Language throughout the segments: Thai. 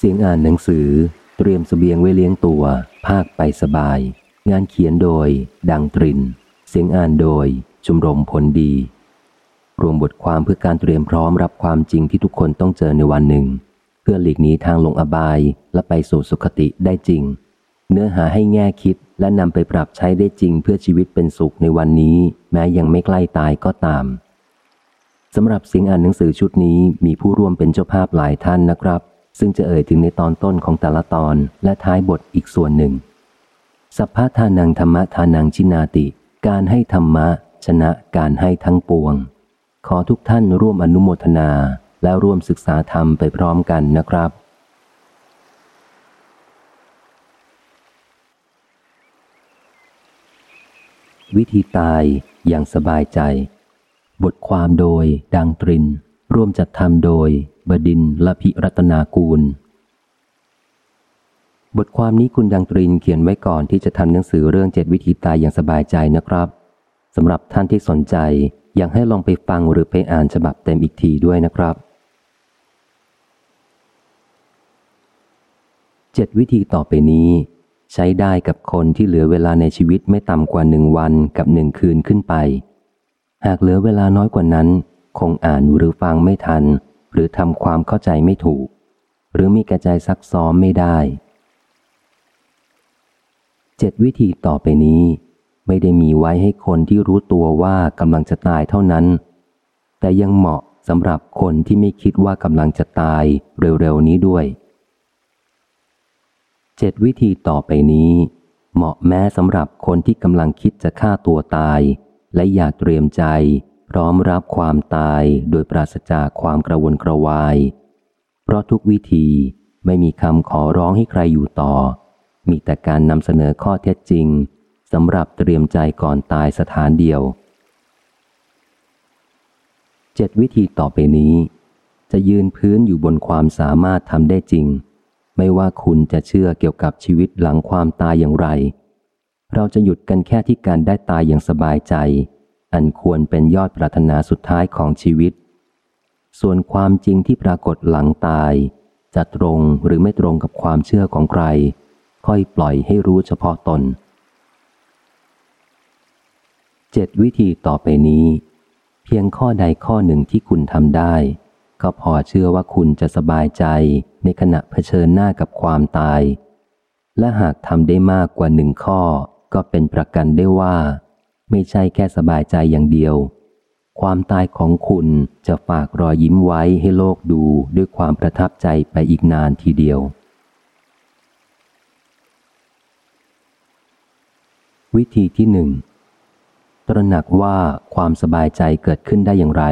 เสียงอ่านหนังสือ เตรียมสเสบียงไว้เลี้ยงตัว ภาคไปสบาย งานเขียนโดย ดังตริน เสียงอ่านโดย ชมรมผลดี รวมบทความเพื่อการเตรียมพร้อมรับความจริงที่ทุกคนต้องเจอในวันหนึ่ง เพื่อหลีกหนีทางลงอบายและไปสู่สุคติได้จริง เนื้อหาให้แง่คิดและนำไปปรับใช้ได้จริงเพื่อชีวิตเป็นสุขในวันนี้ แม้ยังไม่ใกล้ตายก็ตามสำหรับเสียงอ่านหนังสือชุดนี้มีผู้ร่วมเป็นเจ้าภาพหลายท่านนะครับ ซึ่งจะเอ่ยถึงในตอนต้นของแต่ละตอนและท้ายบทอีกส่วนหนึ่ง สัพพะทานังธรรมะทานังชินาติ การให้ธรรมะ ชนะการให้ทั้งปวง ขอทุกท่านร่วมอนุโมทนาและร่วมศึกษาธรรมไปพร้อมกันนะครับ วิธีตายอย่างสบายใจ บทความโดยดังตริน ร่วมจัดทำโดย บดินและพิรัตนากูล บทความนี้คุณดังตรินเขียนไว้ก่อนที่จะทำหนังสือเรื่องเจ็ดวิธีตายอย่างสบายใจนะครับสำหรับท่านที่สนใจอยากให้ลองไปฟังหรือไปอ่านฉบับเต็มอีกทีด้วยนะครับเจ็ดวิธีต่อไปนี้ ใช้ได้กับคนที่เหลือเวลาในชีวิตไม่ต่ำกว่าหนึ่งวันกับหนึ่งคืนขึ้นไป หากเหลือเวลาน้อยกว่านั้น คงอ่านหรือฟังไม่ทัน หรือทำความเข้าใจไม่ถูก หรือมีกระจายซักซ้อมไม่ได้ เจ็ดวิธีต่อไปนี้ ไม่ได้มีไว้ให้คนที่รู้ตัวว่ากำลังจะตายเท่านั้น แต่ยังเหมาะสำหรับคนที่ไม่คิดว่ากำลังจะตายเร็วๆนี้ด้วย เจ็ดวิธีต่อไปนี้ เหมาะแม้สำหรับคนที่กำลังคิดจะฆ่าตัวตาย และอยากเตรียมใจ พร้อมรับความตายโดยปราศจากความกระวนกระวาย เพราะทุกวิธีไม่มีคำขอร้องให้ใครอยู่ต่อ มีแต่การนำเสนอข้อเท็จจริงสำหรับเตรียมใจก่อนตายสถานเดียวเจ็ดวิธีต่อไปนี้ จะยืนพื้นอยู่บนความสามารถทำได้จริง ไม่ว่าคุณจะเชื่อเกี่ยวกับชีวิตหลังความตายอย่างไร เราจะหยุดกันแค่ที่การได้ตายอย่างสบายใจ อันควรเป็นยอดปรารถนาสุดท้ายของชีวิต ส่วนความจริงที่ปรากฏหลังตาย จะตรงหรือไม่ตรงกับความเชื่อของใคร ค่อยปล่อยให้รู้เฉพาะตนเจ็ดวิธีต่อไปนี้ เพียงข้อใดข้อหนึ่งที่คุณทำได้ ก็พอเชื่อว่าคุณจะสบายใจในขณะเผชิญหน้ากับความตาย และหากทำได้มากกว่าหนึ่งข้อ ก็เป็นประกันได้ว่า ไม่ใช่แค่สบายใจอย่างเดียว ความตายของคุณจะฝากรอยยิ้มไว้ให้โลกดูด้วยความประทับใจไปอีกนานทีเดียว วิธีที่หนึ่งตระหนักว่าความสบายใจเกิดขึ้นได้อย่างไร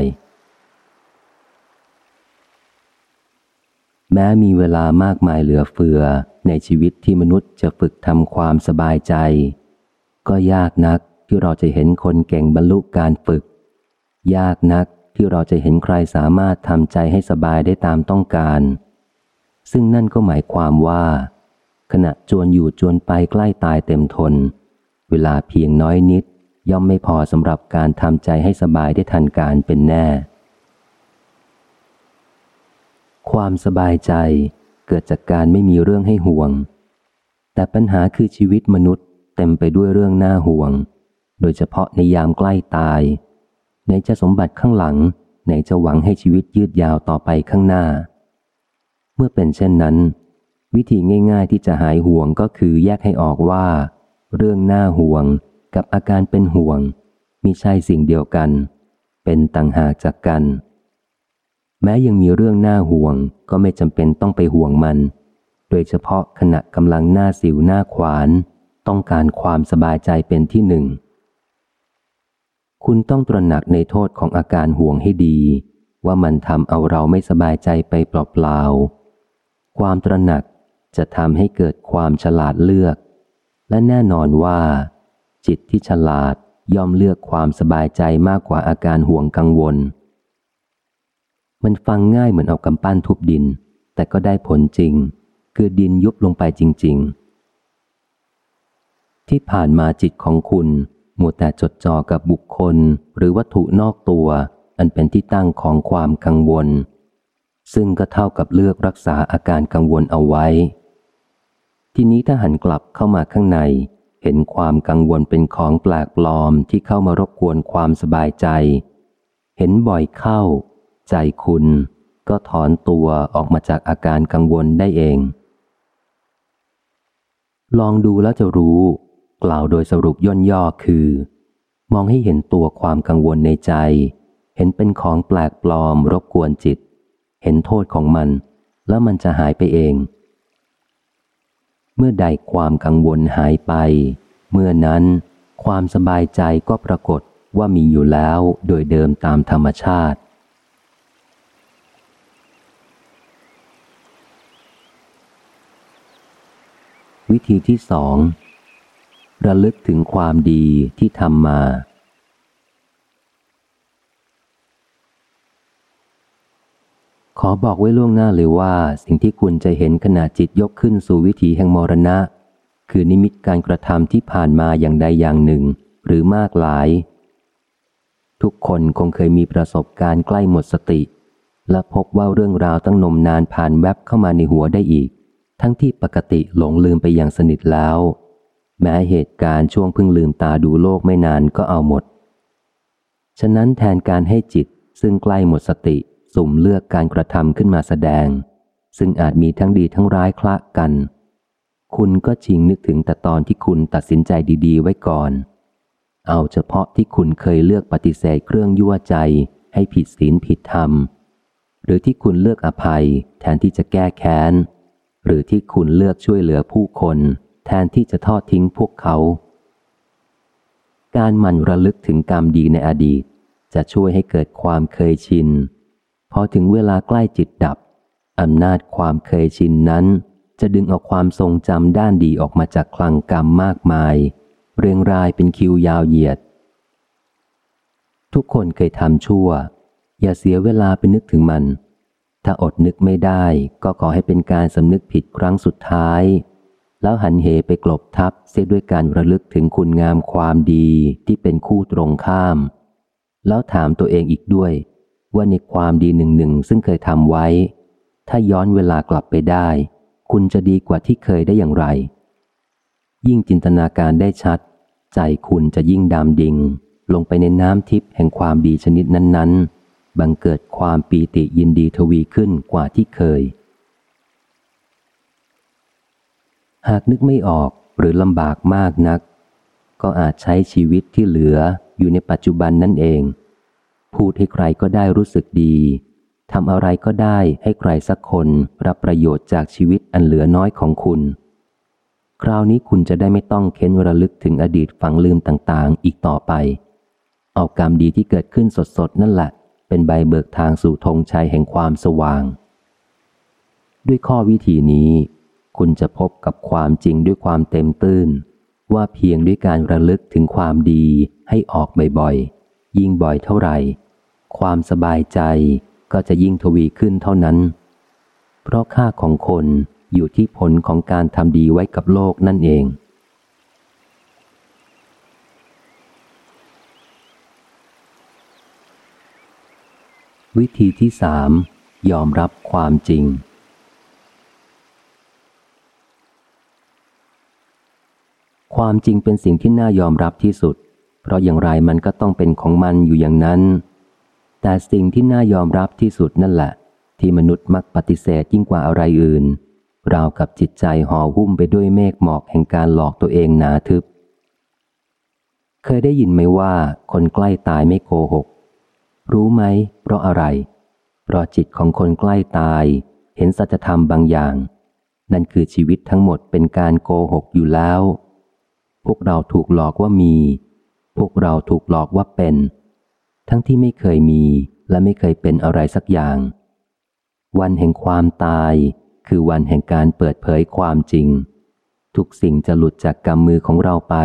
แม้มีเวลามากมายเหลือเฟือในชีวิตที่มนุษย์จะฝึกทำความสบายใจ ก็ยากนัก ที่เราจะเห็นคนเก่งบรรลุการฝึก ยากนักที่เราจะเห็นใครสามารถทำใจให้สบายได้ตามต้องการ ซึ่งนั่นก็หมายความว่า ขณะจวนอยู่จวนไปใกล้ตายเต็มทน เวลาเพียงน้อยนิด ย่อมไม่พอสำหรับการทำใจให้สบายได้ทันการเป็นแน่ ความสบายใจเกิดจากการไม่มีเรื่องให้ห่วง แต่ปัญหาคือชีวิตมนุษย์เต็มไปด้วยเรื่องน่าห่วง โดยเฉพาะในยามใกล้ตายในจะสมบัติข้างหลังในจะหวังให้ชีวิตยืดยาวต่อไปข้างหน้า เมื่อเป็นเช่นนั้น วิธีง่าย ๆ ที่จะหายห่วงก็คือแยกให้ออกว่า เรื่องหน่าห่วงกับอาการเป็นห่วงมิใช่สิ่งเดียวกัน เป็นต่างหากจากกัน แม้ยังมีเรื่องหน่าห่วงก็ไม่จำเป็นต้องไปห่วงมัน โดยเฉพาะขณะกำลังหน้าสิวหน้าขวาน ต้องการความสบายใจเป็นที่หนึ่ง คุณต้องตระหนักในโทษของอาการห่วงให้ดี ว่ามันทำเอาเราไม่สบายใจไปเปล่าๆ ความตระหนักจะทำให้เกิดความฉลาดเลือก และแน่นอนว่า จิตที่ฉลาดย่อมเลือกความสบายใจมากกว่าอาการห่วงกังวล มันฟังง่ายเหมือนเอากำปั้นทุบดิน แต่ก็ได้ผลจริง คือดินยุบลงไปจริง ๆ ที่ผ่านมาจิตของคุณ มัวแต่จดจ่อกับบุคคลหรือวัตถุนอกตัว อันเป็นที่ตั้งของความกังวล ซึ่งก็เท่ากับเลือกรักษาอาการกังวลเอาไว้ ทีนี้ถ้าหันกลับเข้ามาข้างใน เห็นความกังวลเป็นของแปลกปลอมที่เข้ามารบกวนความสบายใจ เห็นบ่อยเข้า ใจคุณก็ถอนตัวออกมาจากอาการกังวลได้เอง ลองดูแล้วจะรู้ กล่าวโดยสรุปย่นย่อคือ มองให้เห็นตัวความกังวลในใจ เห็นเป็นของแปลกปลอมรบกวนจิต เห็นโทษของมัน แล้วมันจะหายไปเอง เมื่อใดความกังวลหายไป เมื่อนั้น ความสบายใจก็ปรากฏว่ามีอยู่แล้วโดยเดิมตามธรรมชาติวิธีที่สอง ระลึกถึงความดีที่ทำมา ขอบอกไว้ล่วงหน้าเลยว่าสิ่งที่คุณจะเห็นขณะจิตยกขึ้นสู่วิถีแห่งมรณะ คือนิมิตการกระทำที่ผ่านมาอย่างใดอย่างหนึ่ง หรือมากหลาย ทุกคนคงเคยมีประสบการณ์ใกล้หมดสติ และพบว่าเรื่องราวตั้งนมนานผ่านแวบเข้ามาในหัวได้อีก ทั้งที่ปกติหลงลืมไปอย่างสนิทแล้ว แม้เหตุการณ์ช่วงเพิ่งลืมตาดูโลกไม่นานก็เอาหมด ฉะนั้นแทนการให้จิตซึ่งใกล้หมดสติสุ่มเลือกการกระทำขึ้นมาแสดง ซึ่งอาจมีทั้งดีทั้งร้ายคละกัน คุณก็ชิงนึกถึงแต่ตอนที่คุณตัดสินใจดี ๆ ไว้ก่อน เอาเฉพาะที่คุณเคยเลือกปฏิเสธเครื่องยั่วใจ ให้ผิดศีลผิดธรรม หรือที่คุณเลือกอภัย แทนที่จะแก้แค้น หรือที่คุณเลือกช่วยเหลือผู้คน แทนที่จะทอดทิ้งพวกเขา การหมั่นระลึกถึงกรรมดีในอดีต จะช่วยให้เกิดความเคยชิน พอถึงเวลาใกล้จิตดับ อำนาจความเคยชินนั้น จะดึงเอาความทรงจำด้านดีออกมาจากคลังกรรมมากมาย เรียงรายเป็นคิวยาวเหยียด ทุกคนเคยทำชั่ว อย่าเสียเวลาไปนึกถึงมันถ้าอดนึกไม่ได้ก็ขอให้เป็นการสำนึกผิดครั้งสุดท้าย แล้วหันเหไปกลบทับเสียด้วยการระลึกถึงคุณงามความดีที่เป็นคู่ตรงข้าม แล้วถามตัวเองอีกด้วย ว่าในความดีหนึ่งหนึ่งซึ่งเคยทำไว้ ถ้าย้อนเวลากลับไปได้ คุณจะดีกว่าที่เคยได้อย่างไร ยิ่งจินตนาการได้ชัด ใจคุณจะยิ่งดำดิ่ง ลงไปในน้ำทิพย์แห่งความดีชนิดนั้น ๆ บังเกิดความปีติยินดีทวีขึ้นกว่าที่เคย หากนึกไม่ออกหรือลำบากมากนัก ก็อาจใช้ชีวิตที่เหลืออยู่ในปัจจุบันนั่นเอง พูดให้ใครก็ได้รู้สึกดีทำอะไรก็ได้ให้ใครสักคนรับประโยชน์จากชีวิตอันเหลือน้อยของคุณ คราวนี้คุณจะได้ไม่ต้องเค้นระลึกถึงอดีตฝังลืมต่างๆ อีกต่อไป เอากรรมดีที่เกิดขึ้นสดๆ นั่นแหละ เป็นใบเบิกทางสู่ธงชัยแห่งความสว่าง ด้วยข้อวิธีนี้ คุณจะพบกับความจริงด้วยความเต็มตื้น ว่าเพียงด้วยการระลึกถึงความดีให้ออกบ่อยๆ ยิ่งบ่อยเท่าไหร่ ความสบายใจก็จะยิ่งทวีขึ้นเท่านั้น เพราะค่าของคนอยู่ที่ผลของการทำดีไว้กับโลกนั่นเอง วิธีที่สามยอมรับความจริง ความจริงเป็นสิ่งที่น่ายอมรับที่สุด เพราะอย่างไรมันก็ต้องเป็นของมันอยู่อย่างนั้น แต่สิ่งที่น่ายอมรับที่สุดนั่นแหละ ที่มนุษย์มักปฏิเสธยิ่งกว่าอะไรอื่น ราวกับจิตใจห่อหุ้มไปด้วยเมฆหมอกแห่งการหลอกตัวเองหนาทึบ เคยได้ยินไหมว่าคนใกล้ตายไม่โกหก รู้ไหม เพราะอะไร เพราะจิตของคนใกล้ตาย เห็นสัจธรรมบางอย่าง นั่นคือชีวิตทั้งหมดเป็นการโกหกอยู่แล้ว พวกเราถูกหลอกว่ามี พวกเราถูกหลอกว่าเป็น ทั้งที่ไม่เคยมีและไม่เคยเป็นอะไรสักอย่าง วันแห่งความตาย คือวันแห่งการเปิดเผยความจริง ทุกสิ่งจะหลุดจากกำมือของเราไป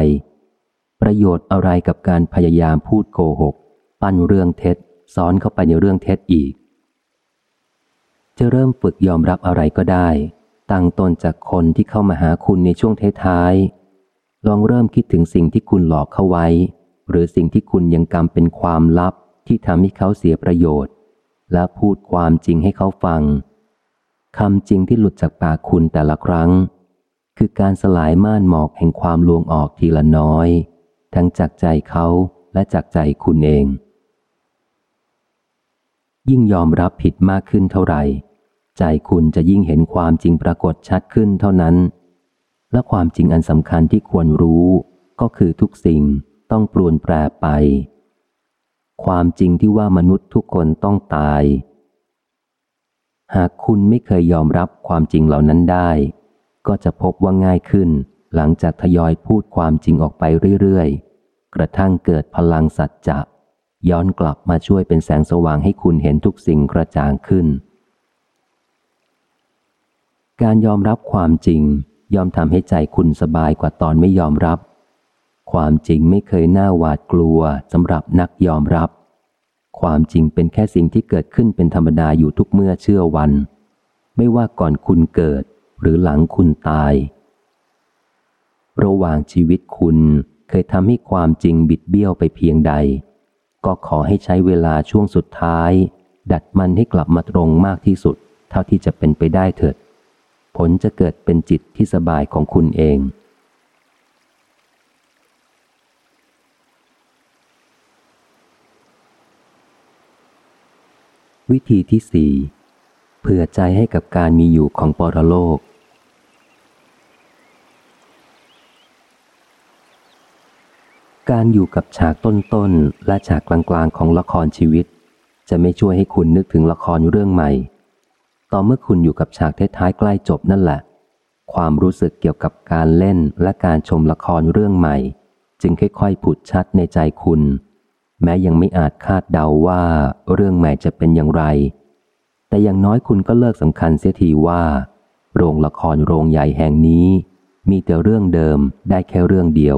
ประโยชน์อะไรกับการพยายามพูดโกหก ปั้นเรื่องเท็จซ้อนเข้าไปในเรื่องเท็จอีก จะเริ่มฝึกยอมรับอะไรก็ได้ ตั้งต้นจากคนที่เข้ามาหาคุณในช่วงท้ายๆ ลองเริ่มคิดถึงสิ่งที่คุณหลอกเขาไว้ หรือสิ่งที่คุณยังกำเป็นความลับที่ทำให้เขาเสียประโยชน์ และพูดความจริงให้เขาฟังคำจริงที่หลุดจากปากคุณแต่ละครั้ง คือการสลายม่านหมอกแห่งความลวงออกทีละน้อย ทั้งจากใจเขาและจากใจคุณเอง ยิ่งยอมรับผิดมากขึ้นเท่าไหร่ ใจคุณจะยิ่งเห็นความจริงปรากฏชัดขึ้นเท่านั้น และความจริงอันสำคัญที่ควรรู้ก็คือทุกสิ่งต้องปรวนแปรไป ความจริงที่ว่ามนุษย์ทุกคนต้องตาย หากคุณไม่เคยยอมรับความจริงเหล่านั้นได้ ก็จะพบว่าง่ายขึ้นหลังจากทยอยพูดความจริงออกไปเรื่อยๆ กระทั่งเกิดพลังสัจจะย้อนกลับมาช่วยเป็นแสงสว่างให้คุณเห็นทุกสิ่งกระจ่างขึ้น การยอมรับความจริง ยอมทำให้ใจคุณสบายกว่าตอนไม่ยอมรับ ความจริงไม่เคยน่าหวาดกลัวสำหรับนักยอมรับ ความจริงเป็นแค่สิ่งที่เกิดขึ้นเป็นธรรมดาอยู่ทุกเมื่อเชื่อวัน ไม่ว่าก่อนคุณเกิดหรือหลังคุณตาย ระหว่างชีวิตคุณเคยทำให้ความจริงบิดเบี้ยวไปเพียงใด ก็ขอให้ใช้เวลาช่วงสุดท้าย ดัดมันให้กลับมาตรงมากที่สุด เท่าที่จะเป็นไปได้เถิด ผลจะเกิดเป็นจิตที่สบายของคุณเอง วิธีที่สี่เผื่อใจให้กับการมีอยู่ของปรโลก การอยู่กับฉากต้นๆ และฉากกลางๆ ของละครชีวิต จะไม่ช่วยให้คุณนึกถึงละครเรื่องใหม่ ต่อเมื่อคุณอยู่กับฉากท้ายใกล้จบนั่นแหละ ความรู้สึกเกี่ยวกับการเล่นและการชมละครเรื่องใหม่ จึงค่อยๆผุดชัดในใจคุณ แม้ยังไม่อาจคาดเดาว่าเรื่องใหม่จะเป็นอย่างไร แต่อย่างน้อยคุณก็เลิกสำคัญเสียทีว่า โรงละครโรงใหญ่แห่งนี้ มีแต่เรื่องเดิมได้แค่เรื่องเดียว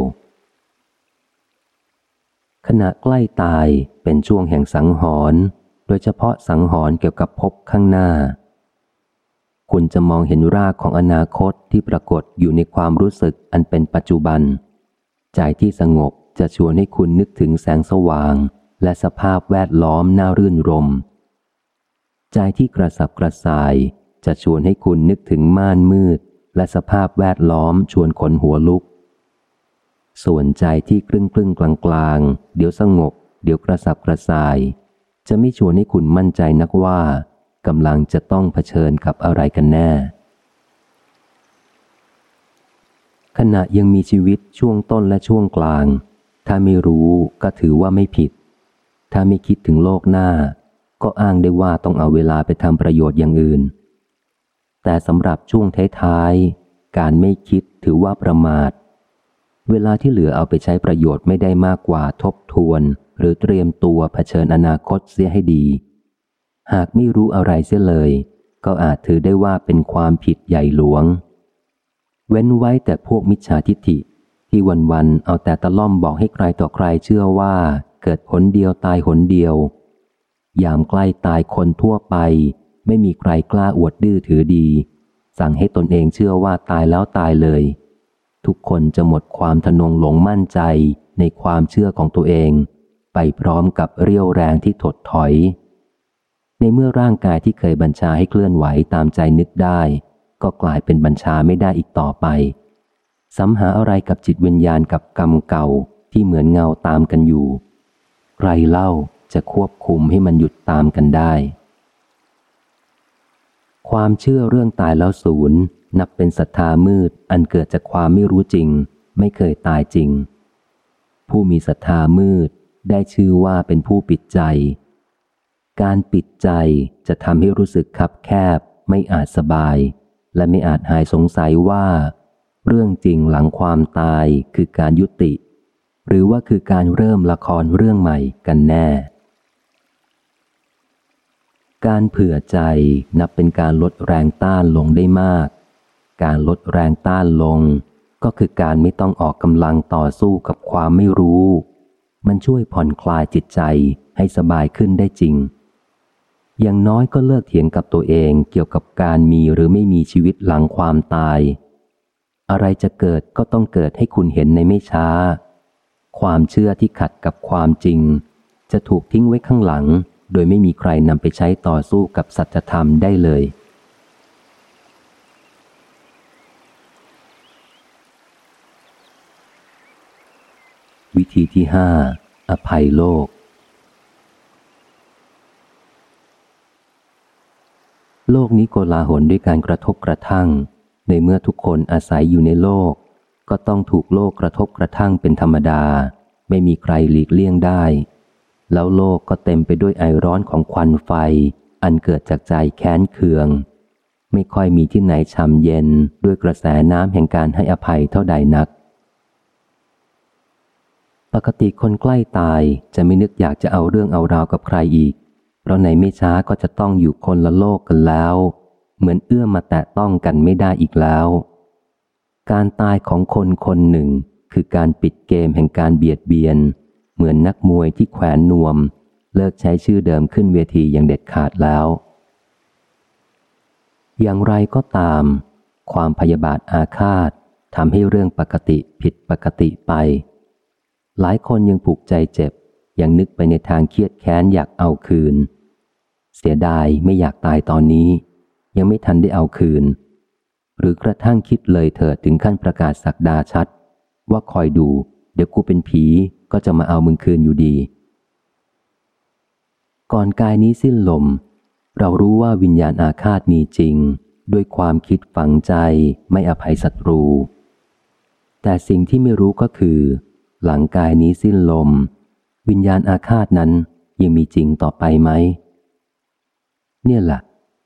ขณะใกล้ตายเป็นช่วงแห่งสังหรณ์โดยเฉพาะสังหรณ์เกี่ยวกับภพข้างหน้า คุณจะมองเห็นรากของอนาคตที่ปรากฏอยู่ในความรู้สึกอันเป็นปัจจุบัน ใจที่สงบจะชวนให้คุณนึกถึงแสงสว่าง และสภาพแวดล้อมน่ารื่นรม ใจที่กระสับกระส่าย จะชวนให้คุณนึกถึงม่านมืด และสภาพแวดล้อมชวนขนหัวลุก ส่วนใจที่ครึ่งครึ่งกลางกลางเดี๋ยวสงบ เดี๋ยวกระสับกระส่าย จะไม่ชวนให้คุณมั่นใจนักว่า กำลังจะต้องเผชิญกับอะไรกันแน่ ขณะยังมีชีวิตช่วงต้นและช่วงกลาง ถ้าไม่รู้ก็ถือว่าไม่ผิด ถ้าไม่คิดถึงโลกหน้า ก็อ้างได้ว่าต้องเอาเวลาไปทำประโยชน์อย่างอื่น แต่สำหรับช่วงท้ายๆ การไม่คิดถือว่าประมาท เวลาที่เหลือเอาไปใช้ประโยชน์ไม่ได้มากกว่าทบทวน หรือเตรียมตัวเผชิญอนาคตเสียให้ดี หากไม่รู้อะไรเสียเลย ก็อาจถือได้ว่าเป็นความผิดใหญ่หลวง เว้นไว้แต่พวกมิจฉาทิฏฐิ ที่วันๆเอาแต่ตะล่อมบอกให้ใครต่อใครเชื่อว่าเกิดผลเดียวตายหนเดียว ยามใกล้ตายคนทั่วไป ไม่มีใครกล้าอวดดื้อถือดี สั่งให้ตนเองเชื่อว่าตายแล้วตายเลย ทุกคนจะหมดความทนงหลงมั่นใจในความเชื่อของตัวเอง ไปพร้อมกับเรี่ยวแรงที่ถดถอย ในเมื่อร่างกายที่เคยบัญชาให้เคลื่อนไหวตามใจนึกได้ ก็กลายเป็นบัญชาไม่ได้อีกต่อไปสัมหาอะไรกับจิตวิญญาณกับกรรมเก่าที่เหมือนเงาตามกันอยู่ ใครเล่าจะควบคุมให้มันหยุดตามกันได้ ความเชื่อเรื่องตายแล้วศูนย์นับเป็นศรัทธามืดอันเกิดจากความไม่รู้จริง ไม่เคยตายจริง ผู้มีศรัทธามืดได้ชื่อว่าเป็นผู้ปิดใจ การปิดใจจะทำให้รู้สึกคับแคบ ไม่อาจสบาย และไม่อาจหายสงสัยว่า เรื่องจริงหลังความตายคือการยุติ หรือว่าคือการเริ่มละครเรื่องใหม่กันแน่ การเผื่อใจนับเป็นการลดแรงต้านลงได้มาก การลดแรงต้านลง ก็คือการไม่ต้องออกกำลังต่อสู้กับความไม่รู้ มันช่วยผ่อนคลายจิตใจให้สบายขึ้นได้จริง อย่างน้อยก็เลิกเถียงกับตัวเองเกี่ยวกับการมีหรือไม่มีชีวิตหลังความตาย อะไรจะเกิดก็ต้องเกิดให้คุณเห็นในไม่ช้า ความเชื่อที่ขัดกับความจริง จะถูกทิ้งไว้ข้างหลัง โดยไม่มีใครนำไปใช้ต่อสู้กับสัจธรรมได้เลย วิธีที่ห้าอภัยโลก โลกนี้โกลาหลด้วยการกระทบกระทั่ง ในเมื่อทุกคนอาศัยอยู่ในโลก ก็ต้องถูกโลกกระทบกระทั่งเป็นธรรมดา ไม่มีใครหลีกเลี่ยงได้ แล้วโลกก็เต็มไปด้วยไอร้อนของควันไฟ อันเกิดจากใจแค้นเคือง ไม่ค่อยมีที่ไหนช่ำเย็นด้วยกระแสน้ำแห่งการให้อภัยเท่าใดนัก ปกติคนใกล้ตายจะไม่นึกอยากจะเอาเรื่องเอาราวกับใครอีก เพราะในไม่ช้าก็จะต้องอยู่คนละโลกกันแล้ว เหมือนเอื้อมมาแตะต้องกันไม่ได้อีกแล้ว การตายของคนคนหนึ่ง คือการปิดเกมแห่งการเบียดเบียน เหมือนนักมวยที่แขวนนวม เลิกใช้ชื่อเดิมขึ้นเวทีอย่างเด็ดขาดแล้ว อย่างไรก็ตาม ความพยาบาทอาฆาตทำให้เรื่องปกติผิดปกติไป หลายคนยังผูกใจเจ็บ ยังนึกไปในทางเครียดแค้นอยากเอาคืน เสียดายไม่อยากตายตอนนี้ ยังไม่ทันได้เอาคืน หรือกระทั่งคิดเลยเถิดถึงขั้นประกาศสักดาชัด ว่าคอยดู เดี๋ยวกูเป็นผีก็จะมาเอามึงคืนอยู่ดี ก่อนกายนี้สิ้นลม เรารู้ว่าวิญญาณอาฆาตมีจริง ด้วยความคิดฝังใจไม่อภัยศัตรู แต่สิ่งที่ไม่รู้ก็คือ หลังกายนี้สิ้นลม วิญญาณอาฆาตนั้นยังมีจริงต่อไปไหม เนี่ยแหละ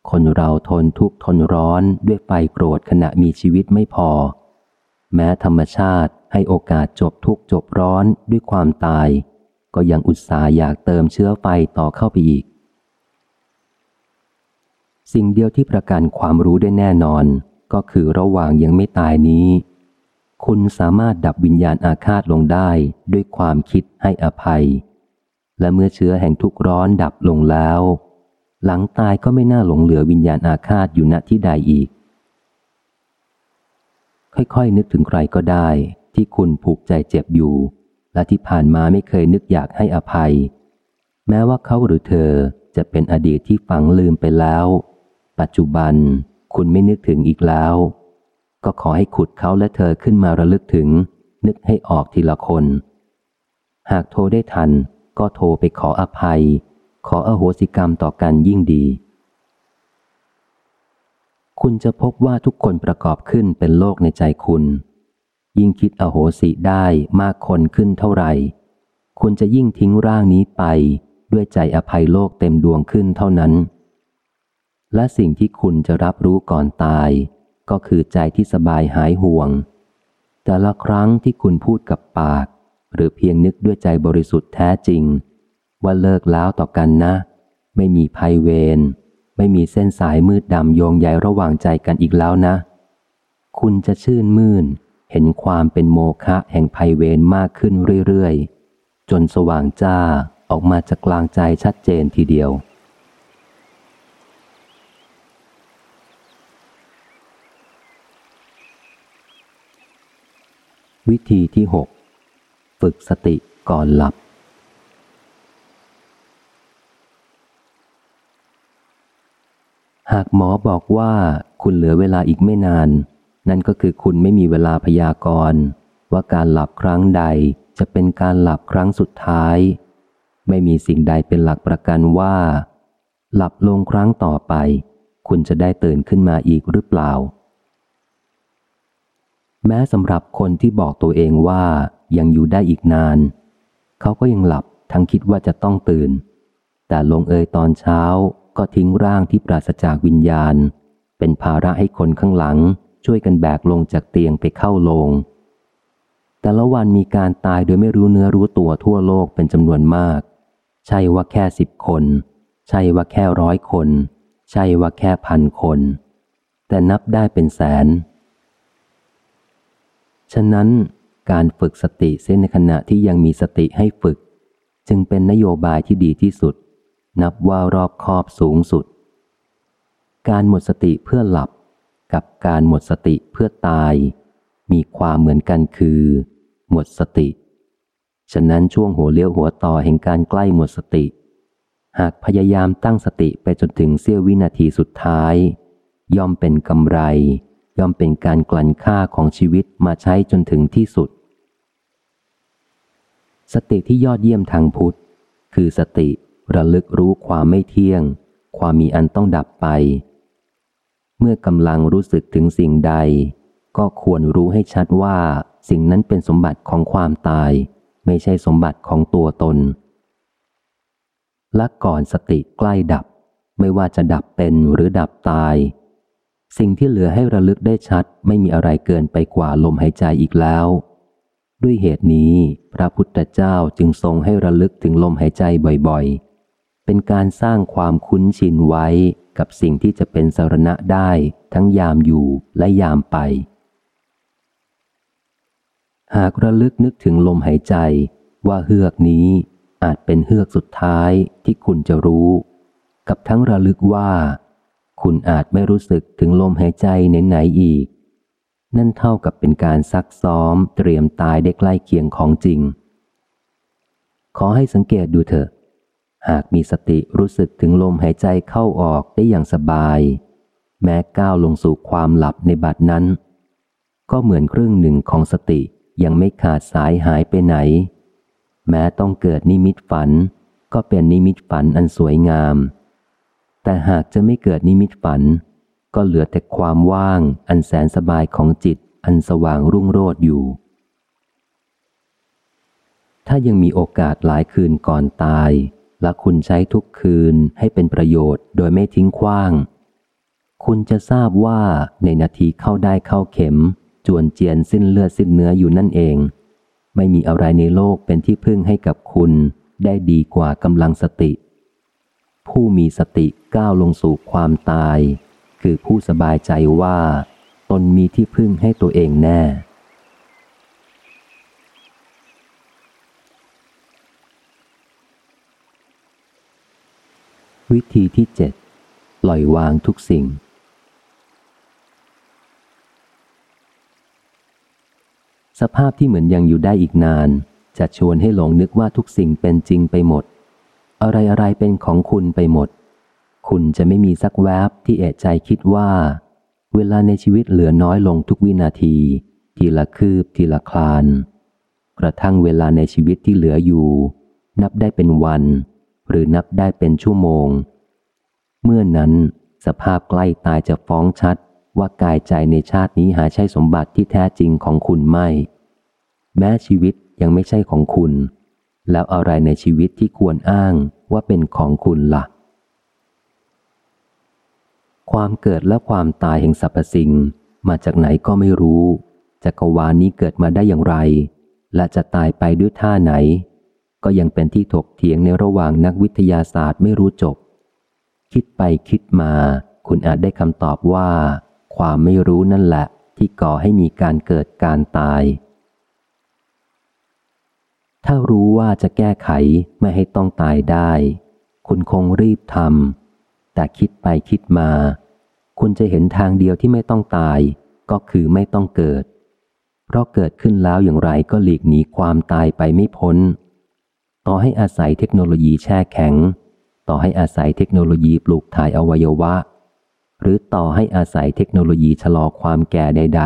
คนเราทนทุกข์ทนร้อนด้วยไฟโกรธขณะมีชีวิตไม่พอ แม้ธรรมชาติให้โอกาสจบทุกข์จบร้อนด้วยความตาย ก็ยังอุตส่าห์อยากเติมเชื้อไฟต่อเข้าไปอีก สิ่งเดียวที่ประกันความรู้ได้แน่นอน ก็คือระหว่างยังไม่ตายนี้ คุณสามารถดับวิญญาณอาฆาตลงได้ด้วยความคิดให้อภัย และเมื่อเชื้อแห่งทุกข์ร้อนดับลงแล้ว หลังตายก็ไม่น่าหลงเหลือวิญญาณอาฆาตอยู่ณที่ใดอีก ค่อยๆ นึกถึงใครก็ได้ ที่คุณผูกใจเจ็บอยู่ และที่ผ่านมาไม่เคยนึกอยากให้อภัย แม้ว่าเขาหรือเธอจะเป็นอดีตที่ฝังลืมไปแล้ว ปัจจุบันคุณไม่นึกถึงอีกแล้ว ก็ขอให้ขุดเขาและเธอขึ้นมาระลึกถึง นึกให้ออกทีละคน หากโทรได้ทันก็โทรไปขออภัย ขออโหสิกรรมต่อกันยิ่งดี คุณจะพบว่าทุกคนประกอบขึ้นเป็นโลกในใจคุณ ยิ่งคิดอโหสิได้มากคนขึ้นเท่าไหร่ คุณจะยิ่งทิ้งร่างนี้ไปด้วยใจอภัยโลกเต็มดวงขึ้นเท่านั้น และสิ่งที่คุณจะรับรู้ก่อนตาย ก็คือใจที่สบายหายห่วง แต่ละครั้งที่คุณพูดกับปาก หรือเพียงนึกด้วยใจบริสุทธิ์แท้จริง ว่าเลิกแล้วต่อกันนะ ไม่มีภัยเวร ไม่มีเส้นสายมืดดำโยงใยระหว่างใจกันอีกแล้วนะ คุณจะชื่นมื่น เห็นความเป็นโมฆะแห่งภัยเวรมากขึ้นเรื่อยๆ จนสว่างจ้าออกมาจากกลางใจชัดเจนทีเดียววิธีที่หกฝึกสติก่อนหลับ หากหมอบอกว่าคุณเหลือเวลาอีกไม่นาน นั่นก็คือคุณไม่มีเวลาพยากรณ์ ว่าการหลับครั้งใดจะเป็นการหลับครั้งสุดท้าย ไม่มีสิ่งใดเป็นหลักประกันว่า หลับลงครั้งต่อไป คุณจะได้ตื่นขึ้นมาอีกหรือเปล่า แม้สำหรับคนที่บอกตัวเองว่ายังอยู่ได้อีกนาน เขาก็ยังหลับทั้งคิดว่าจะต้องตื่น แต่ลงเอยตอนเช้า ก็ทิ้งร่างที่ปราศจากวิญญาณ เป็นภาระให้คนข้างหลัง ช่วยกันแบกลงจากเตียงไปเข้าโลง แต่ละวันมีการตายโดยไม่รู้เนื้อรู้ตัวทั่วโลกเป็นจำนวนมาก ใช่ว่าแค่สิบคน ใช่ว่าแค่ร้อยคน ใช่ว่าแค่พันคน แต่นับได้เป็นแสน ฉะนั้นการฝึกสติเส้นในขณะที่ยังมีสติให้ฝึก จึงเป็นนโยบายที่ดีที่สุด นับว่ารอบคอบสูงสุด การหมดสติเพื่อหลับกับการหมดสติเพื่อตาย มีความเหมือนกันคือ หมดสติ ฉะนั้นช่วงหัวเลี้ยวหัวต่อแห่งการใกล้หมดสติ หากพยายามตั้งสติไปจนถึงเสี้ยววินาทีสุดท้าย ย่อมเป็นกำไร ย่อมเป็นการกลั่นค่าของชีวิตมาใช้จนถึงที่สุด สติที่ยอดเยี่ยมทางพุทธ คือสติ ระลึกรู้ความไม่เที่ยง ความมีอันต้องดับไป เมื่อกำลังรู้สึกถึงสิ่งใด ก็ควรรู้ให้ชัดว่า สิ่งนั้นเป็นสมบัติของความตาย ไม่ใช่สมบัติของตัวตน และก่อนสติใกล้ดับ ไม่ว่าจะดับเป็นหรือดับตาย สิ่งที่เหลือให้ระลึกได้ชัดไม่มีอะไรเกินไปกว่าลมหายใจอีกแล้วด้วยเหตุนี้ พระพุทธเจ้าจึงทรงให้ระลึกถึงลมหายใจบ่อยๆ เป็นการสร้างความคุ้นชินไว้กับสิ่งที่จะเป็นสารณะได้ทั้งยามอยู่และยามไป หากระลึกนึกถึงลมหายใจว่าเฮือกนี้อาจเป็นเฮือกสุดท้ายที่คุณจะรู้ กับทั้งระลึกว่า คุณอาจไม่รู้สึกถึงลมหายใจไหนๆอีก นั่นเท่ากับเป็นการซักซ้อมเตรียมตายได้ใกล้เคียงของจริง ขอให้สังเกตดูเถอะ หากมีสติรู้สึกถึงลมหายใจเข้าออกได้อย่างสบาย แม้ก้าวลงสู่ความหลับในบัดนั้น ก็เหมือนครึ่งหนึ่งของสติยังไม่ขาดสายหายไปไหน แม้ต้องเกิดนิมิตฝัน ก็เป็นนิมิตฝันอันสวยงาม แต่หากจะไม่เกิดนิมิตฝัน ก็เหลือแต่ความว่างอันแสนสบายของจิตอันสว่างรุ่งโรจน์อยู่ ถ้ายังมีโอกาสหลายคืนก่อนตาย และคุณใช้ทุกคืนให้เป็นประโยชน์โดยไม่ทิ้งขว้าง คุณจะทราบว่าในนาทีเข้าได้เข้าเข็ม จวนเจียนสิ้นเลือดสิ้นเนื้ออยู่นั่นเอง ไม่มีอะไรในโลกเป็นที่พึ่งให้กับคุณได้ดีกว่ากำลังสติ ผู้มีสติก้าวลงสู่ความตาย คือผู้สบายใจว่า ตนมีที่พึ่งให้ตัวเองแน่ วิธีที่เจ็ดปล่อยวางทุกสิ่ง สภาพที่เหมือนยังอยู่ได้อีกนาน จะชวนให้หลงนึกว่าทุกสิ่งเป็นจริงไปหมด อะไรอะไรเป็นของคุณไปหมด คุณจะไม่มีสักแวบที่เอะใจคิดว่า เวลาในชีวิตเหลือน้อยลงทุกวินาที ทีละคืบทีละคลาน กระทั่งเวลาในชีวิตที่เหลืออยู่ นับได้เป็นวัน หรือนับได้เป็นชั่วโมง เมื่อนั้นสภาพใกล้ตายจะฟ้องชัดว่ากายใจในชาตินี้หาใช่สมบัติที่แท้จริงของคุณไม่ แม้ชีวิตยังไม่ใช่ของคุณ แล้วอะไรในชีวิตที่ควรอ้างว่าเป็นของคุณละ่ะ ความเกิดและความตายแห่งสรรพสิ่ง มาจากไหนก็ไม่รู้จักรวาลนี้เกิดมาได้อย่างไร และจะตายไปด้วยท่าไหน ก็ยังเป็นที่ถกเถียงในระหว่างนักวิทยาศาสตร์ไม่รู้จบ คิดไปคิดมา คุณอาจได้คำตอบว่า ความไม่รู้นั่นแหละ ที่ก่อให้มีการเกิดการตาย ถ้ารู้ว่าจะแก้ไขไม่ให้ต้องตายได้ คุณคงรีบทำแต่คิดไปคิดมา คุณจะเห็นทางเดียวที่ไม่ต้องตาย ก็คือไม่ต้องเกิด เพราะเกิดขึ้นแล้วอย่างไรก็หลีกหนีความตายไปไม่พ้น ต่อให้อาศัยเทคโนโลยีแช่แข็ง ต่อให้อาศัยเทคโนโลยีปลูกถ่ายอวัยวะ หรือต่อให้อาศัยเทคโนโลยีชะลอความแก่ใด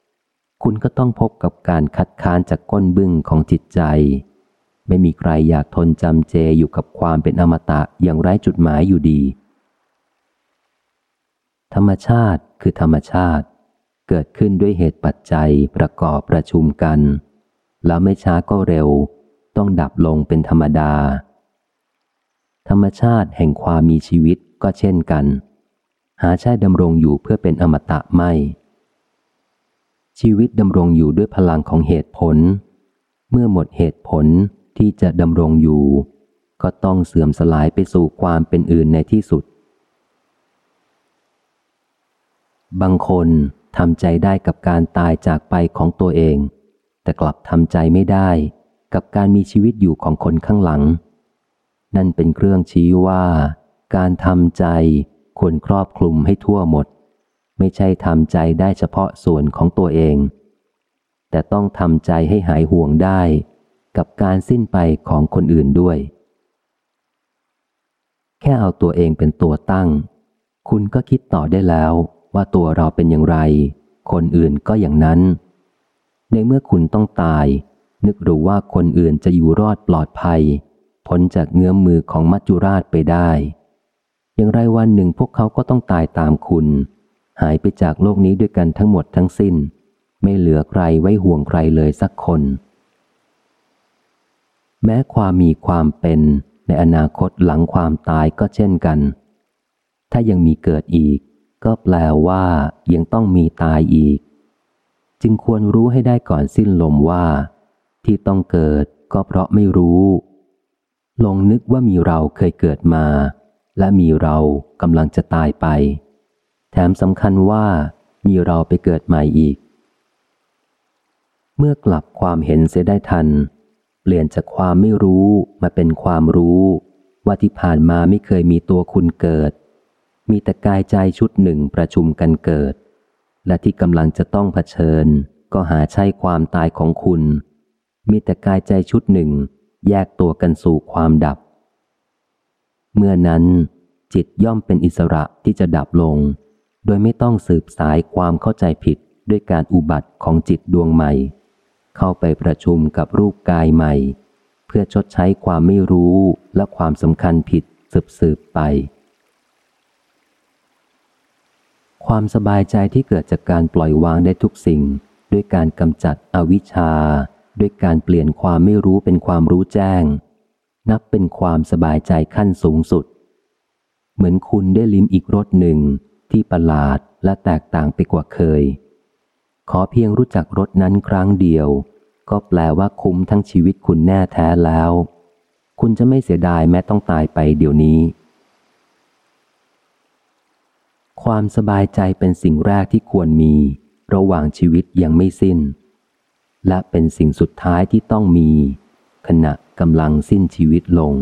ๆ คุณก็ต้องพบกับการคัดค้านจากก้นบึ้งของจิตใจ ไม่มีใครอยากทนจำเจอยู่กับความเป็นอมตะอย่างไร้จุดหมายอยู่ดี ธรรมชาติคือธรรมชาติ เกิดขึ้นด้วยเหตุปัจจัยประกอบประชุมกัน แล้วไม่ช้าก็เร็ว ต้องดับลงเป็นธรรมดา ธรรมชาติแห่งความมีชีวิตก็เช่นกัน หาใช่ดำรงอยู่เพื่อเป็นอมตะไม่ ชีวิตดำรงอยู่ด้วยพลังของเหตุผล เมื่อหมดเหตุผลที่จะดำรงอยู่ ก็ต้องเสื่อมสลายไปสู่ความเป็นอื่นในที่สุด บางคนทำใจได้กับการตายจากไปของตัวเอง แต่กลับทำใจไม่ได้ กับการมีชีวิตอยู่ของคนข้างหลัง นั่นเป็นเครื่องชี้ว่า การทำใจควรครอบคลุมให้ทั่วหมด ไม่ใช่ทำใจได้เฉพาะส่วนของตัวเอง แต่ต้องทำใจให้หายห่วงได้ กับการสิ้นไปของคนอื่นด้วย แค่เอาตัวเองเป็นตัวตั้ง คุณก็คิดต่อได้แล้วว่าตัวเราเป็นอย่างไร คนอื่นก็อย่างนั้น ในเมื่อคุณต้องตาย นึกรู้ว่าคนอื่นจะอยู่รอดปลอดภัยพ้นจากเงื้อมมือของมัจจุราชไปได้ อย่างไรวันหนึ่งพวกเขาก็ต้องตายตามคุณ หายไปจากโลกนี้ด้วยกันทั้งหมดทั้งสิ้น ไม่เหลือใครไว้ห่วงใครเลยสักคน แม้ความมีความเป็นในอนาคตหลังความตายก็เช่นกัน ถ้ายังมีเกิดอีก ก็แปลว่ายังต้องมีตายอีก จึงควรรู้ให้ได้ก่อนสิ้นลมว่า ที่ต้องเกิดก็เพราะไม่รู้ ลองนึกว่ามีเราเคยเกิดมา และมีเรากำลังจะตายไป แถมสำคัญว่ามีเราไปเกิดใหม่อีก เมื่อกลับความเห็นเสียได้ทัน เปลี่ยนจากความไม่รู้มาเป็นความรู้ ว่าที่ผ่านมาไม่เคยมีตัวคุณเกิด มีแต่กายใจชุดหนึ่งประชุมกันเกิด และที่กำลังจะต้องเผชิญ ก็หาใช่ความตายของคุณ มีแต่กายใจชุดหนึ่ง แยกตัวกันสู่ความดับ เมื่อนั้นจิตย่อมเป็นอิสระที่จะดับลง โดยไม่ต้องสืบสายความเข้าใจผิดด้วยการอุบัติของจิตดวงใหม่ เข้าไปประชุมกับรูปกายใหม่ เพื่อชดใช้ความไม่รู้และความสำคัญผิดสืบสืบไป ความสบายใจที่เกิดจากการปล่อยวางได้ทุกสิ่ง ด้วยการกำจัดอวิชชา ด้วยการเปลี่ยนความไม่รู้เป็นความรู้แจ้ง นับเป็นความสบายใจขั้นสูงสุด เหมือนคุณได้ลิ้มอีกรสหนึ่งที่ประหลาดและแตกต่างไปกว่าเคย ขอเพียงรู้จักรถนั้นครั้งเดียว ก็แปลว่าคุ้มทั้งชีวิตคุณแน่แท้แล้ว คุณจะไม่เสียดายแม้ต้องตายไปเดี๋ยวนี้ ความสบายใจเป็นสิ่งแรกที่ควรมี ระหว่างชีวิตยังไม่สิ้น และเป็นสิ่งสุดท้ายที่ต้องมี ขณะกำลังสิ้นชีวิตลง